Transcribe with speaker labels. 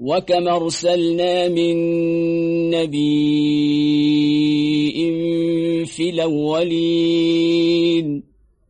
Speaker 1: وكم ارسلنا من نبي في الأولين